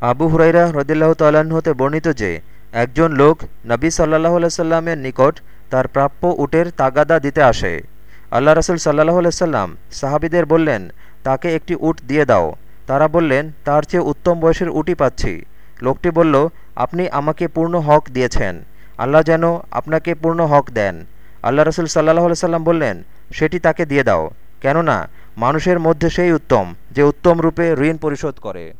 আবু হুরাইরা হ্রদিল্লাহ তাল্লাহ্ন হতে বর্ণিত যে, একজন লোক নবী সাল্লাহ আলাইসাল্লামের নিকট তার প্রাপ্য উটের তাগাদা দিতে আসে। আল্লাহ রসুল সাল্লাহ আলাইসাল্লাম সাহাবিদের বললেন, তাকে একটি উট দিয়ে দাও। তারা বললেন, তার চেয়ে উত্তম বয়সের উটি পাচ্ছি। লোকটি বলল, আপনি আমাকে পূর্ণ হক দিয়েছেন। আল্লাহ যেন আপনাকে পূর্ণ হক দেন। আল্লাহ রসুল সাল্লাহ সাল্লাম বললেন, সেটি তাকে দিয়ে দাও। কেননা, মানুষের মধ্যে সেই উত্তম, যে উত্তম রূপে ঋণ পরিশোধ করে।